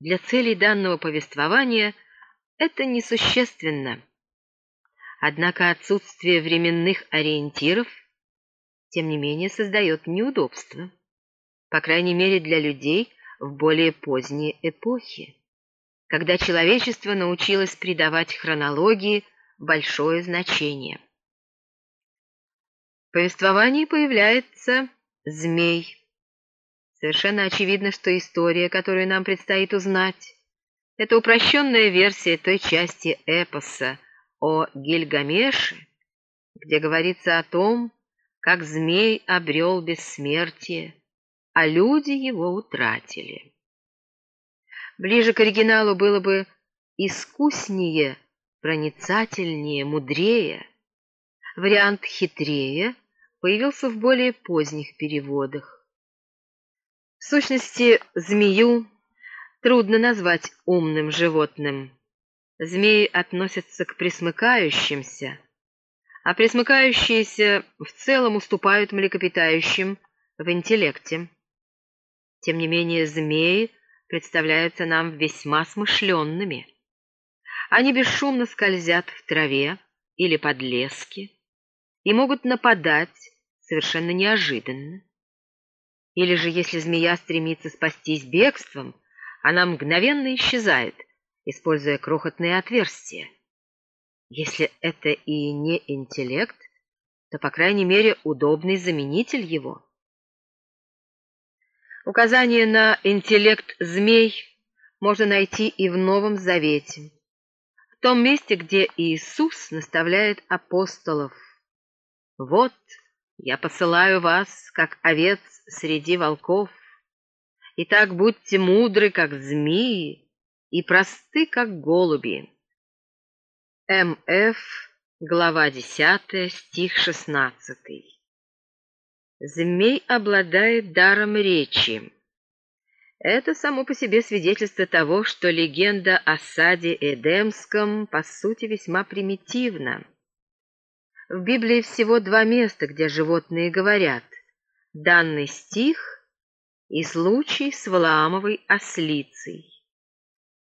Для целей данного повествования это несущественно. Однако отсутствие временных ориентиров, тем не менее, создает неудобства, по крайней мере для людей в более поздние эпохи, когда человечество научилось придавать хронологии большое значение. В повествовании появляется змей. Совершенно очевидно, что история, которую нам предстоит узнать, это упрощенная версия той части эпоса о Гильгамеше, где говорится о том, как змей обрел бессмертие, а люди его утратили. Ближе к оригиналу было бы искуснее, проницательнее, мудрее. Вариант хитрее появился в более поздних переводах. В сущности, змею трудно назвать умным животным. Змеи относятся к пресмыкающимся, а пресмыкающиеся в целом уступают млекопитающим в интеллекте. Тем не менее, змеи представляются нам весьма смышленными. Они бесшумно скользят в траве или под лески и могут нападать совершенно неожиданно. Или же, если змея стремится спастись бегством, она мгновенно исчезает, используя крохотные отверстия. Если это и не интеллект, то, по крайней мере, удобный заменитель его. Указание на интеллект змей можно найти и в Новом Завете, в том месте, где Иисус наставляет апостолов. «Вот я посылаю вас, как овец среди волков. Итак, будьте мудры, как змеи, и просты, как голуби. М.Ф., глава 10, стих 16. Змей обладает даром речи. Это само по себе свидетельство того, что легенда о саде Эдемском по сути весьма примитивна. В Библии всего два места, где животные говорят. Данный стих и случай с Валаамовой ослицей.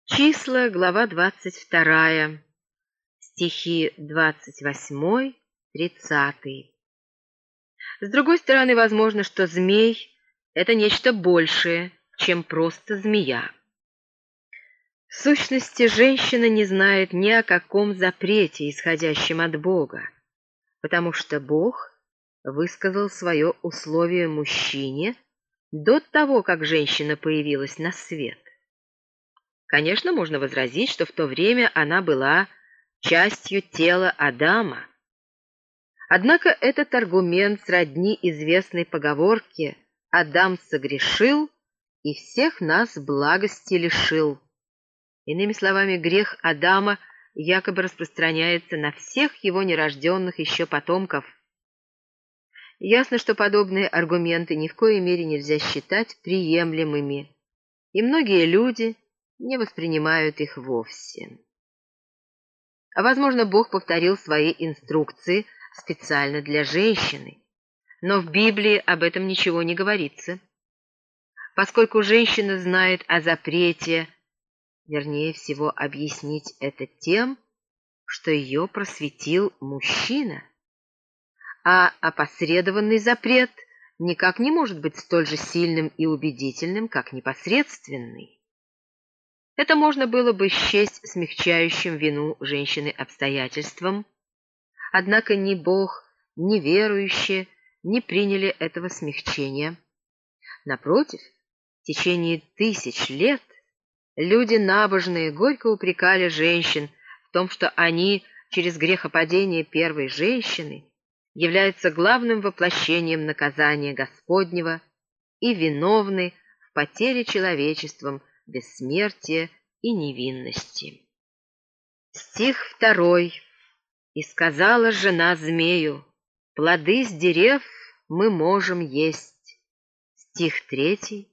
Числа, глава 22, стихи 28-30. С другой стороны, возможно, что змей — это нечто большее, чем просто змея. В сущности, женщина не знает ни о каком запрете, исходящем от Бога, потому что Бог высказал свое условие мужчине до того, как женщина появилась на свет. Конечно, можно возразить, что в то время она была частью тела Адама. Однако этот аргумент сродни известной поговорке «Адам согрешил и всех нас благости лишил». Иными словами, грех Адама якобы распространяется на всех его нерожденных еще потомков. Ясно, что подобные аргументы ни в коей мере нельзя считать приемлемыми, и многие люди – не воспринимают их вовсе. А возможно, Бог повторил свои инструкции специально для женщины, но в Библии об этом ничего не говорится. Поскольку женщина знает о запрете, вернее всего объяснить это тем, что ее просветил мужчина. А опосредованный запрет никак не может быть столь же сильным и убедительным, как непосредственный. Это можно было бы счесть смягчающим вину женщины обстоятельством, однако ни Бог, ни верующие не приняли этого смягчения. Напротив, в течение тысяч лет люди набожные горько упрекали женщин в том, что они через грехопадение первой женщины являются главным воплощением наказания Господнего и виновны в потере человечеством бессмертия и невинности. Стих второй. «И сказала жена змею, плоды с дерев мы можем есть». Стих третий.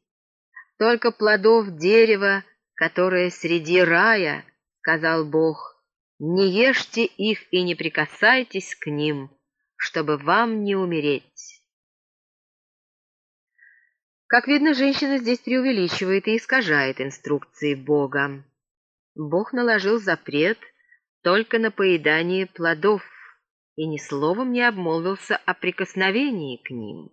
«Только плодов дерева, которое среди рая, — сказал Бог, — не ешьте их и не прикасайтесь к ним, чтобы вам не умереть». Как видно, женщина здесь преувеличивает и искажает инструкции Бога. Бог наложил запрет только на поедание плодов и ни словом не обмолвился о прикосновении к ним.